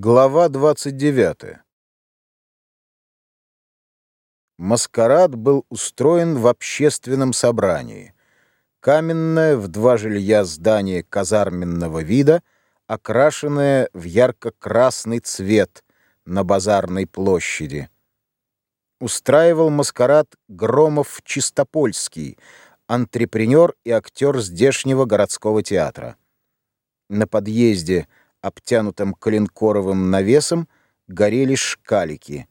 Глава 29. Маскарад был устроен в общественном собрании. Каменное в два жилья здание казарменного вида, окрашенное в ярко-красный цвет на базарной площади. Устраивал маскарад Громов Чистопольский, антрепренер и актер здешнего городского театра. На подъезде – обтянутом коленкоровым навесом, горели шкалики.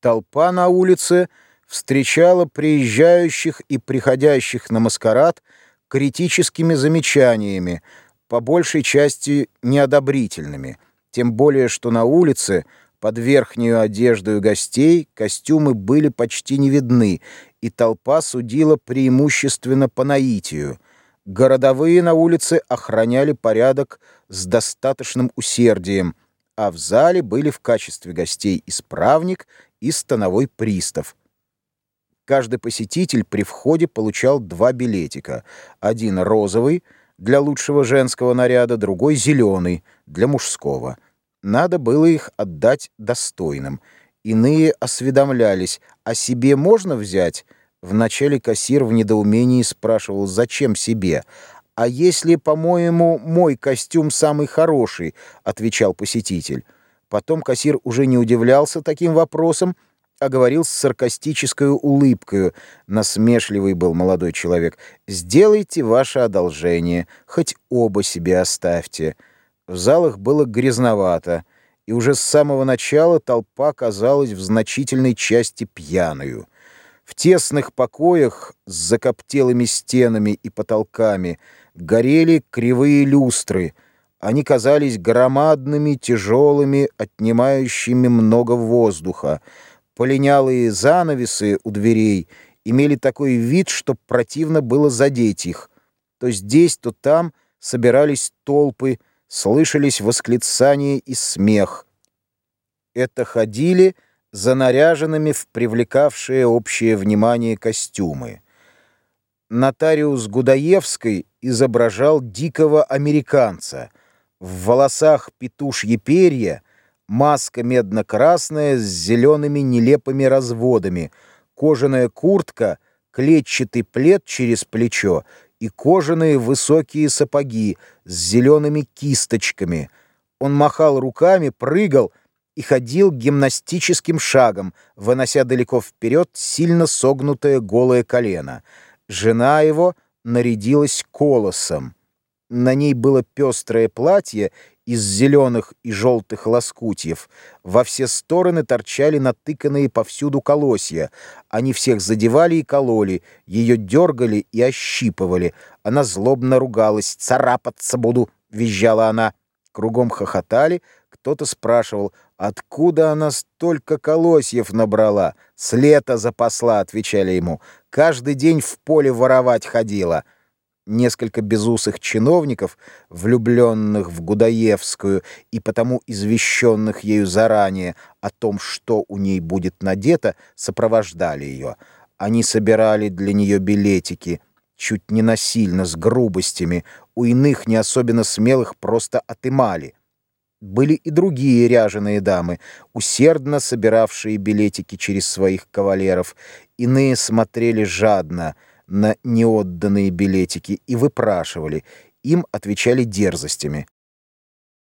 Толпа на улице встречала приезжающих и приходящих на маскарад критическими замечаниями, по большей части неодобрительными, тем более что на улице под верхнюю одежду гостей костюмы были почти не видны, и толпа судила преимущественно по наитию — Городовые на улице охраняли порядок с достаточным усердием, а в зале были в качестве гостей исправник и становой пристав. Каждый посетитель при входе получал два билетика. Один розовый для лучшего женского наряда, другой зеленый для мужского. Надо было их отдать достойным. Иные осведомлялись, а себе можно взять – Вначале кассир в недоумении спрашивал, зачем себе. «А если, по-моему, мой костюм самый хороший?» — отвечал посетитель. Потом кассир уже не удивлялся таким вопросом, а говорил с саркастической улыбкой. Насмешливый был молодой человек. «Сделайте ваше одолжение, хоть оба себе оставьте». В залах было грязновато, и уже с самого начала толпа казалась в значительной части пьяную. В тесных покоях с закоптелыми стенами и потолками горели кривые люстры. Они казались громадными, тяжелыми, отнимающими много воздуха. Полинялые занавесы у дверей имели такой вид, что противно было задеть их. То здесь, то там собирались толпы, слышались восклицания и смех. Это ходили за наряженными в привлекавшие общее внимание костюмы. Нотариус Гудаевской изображал дикого американца. В волосах петушье перья, маска медно-красная с зелеными нелепыми разводами, кожаная куртка, клетчатый плед через плечо и кожаные высокие сапоги с зелеными кисточками. Он махал руками, прыгал — и ходил гимнастическим шагом, вынося далеко вперед сильно согнутое голое колено. Жена его нарядилась колосом. На ней было пестрое платье из зеленых и желтых лоскутьев. Во все стороны торчали натыканные повсюду колосья. Они всех задевали и кололи, ее дергали и ощипывали. Она злобно ругалась. «Царапаться буду!» — визжала она. Кругом хохотали, кто-то спрашивал, откуда она столько колосьев набрала. «С лета запасла», — отвечали ему. «Каждый день в поле воровать ходила». Несколько безусых чиновников, влюбленных в Гудаевскую и потому извещенных ею заранее о том, что у ней будет надето, сопровождали ее. Они собирали для нее билетики, чуть не насильно, с грубостями, у иных, не особенно смелых, просто отымали. Были и другие ряженые дамы, усердно собиравшие билетики через своих кавалеров. Иные смотрели жадно на неотданные билетики и выпрашивали. Им отвечали дерзостями.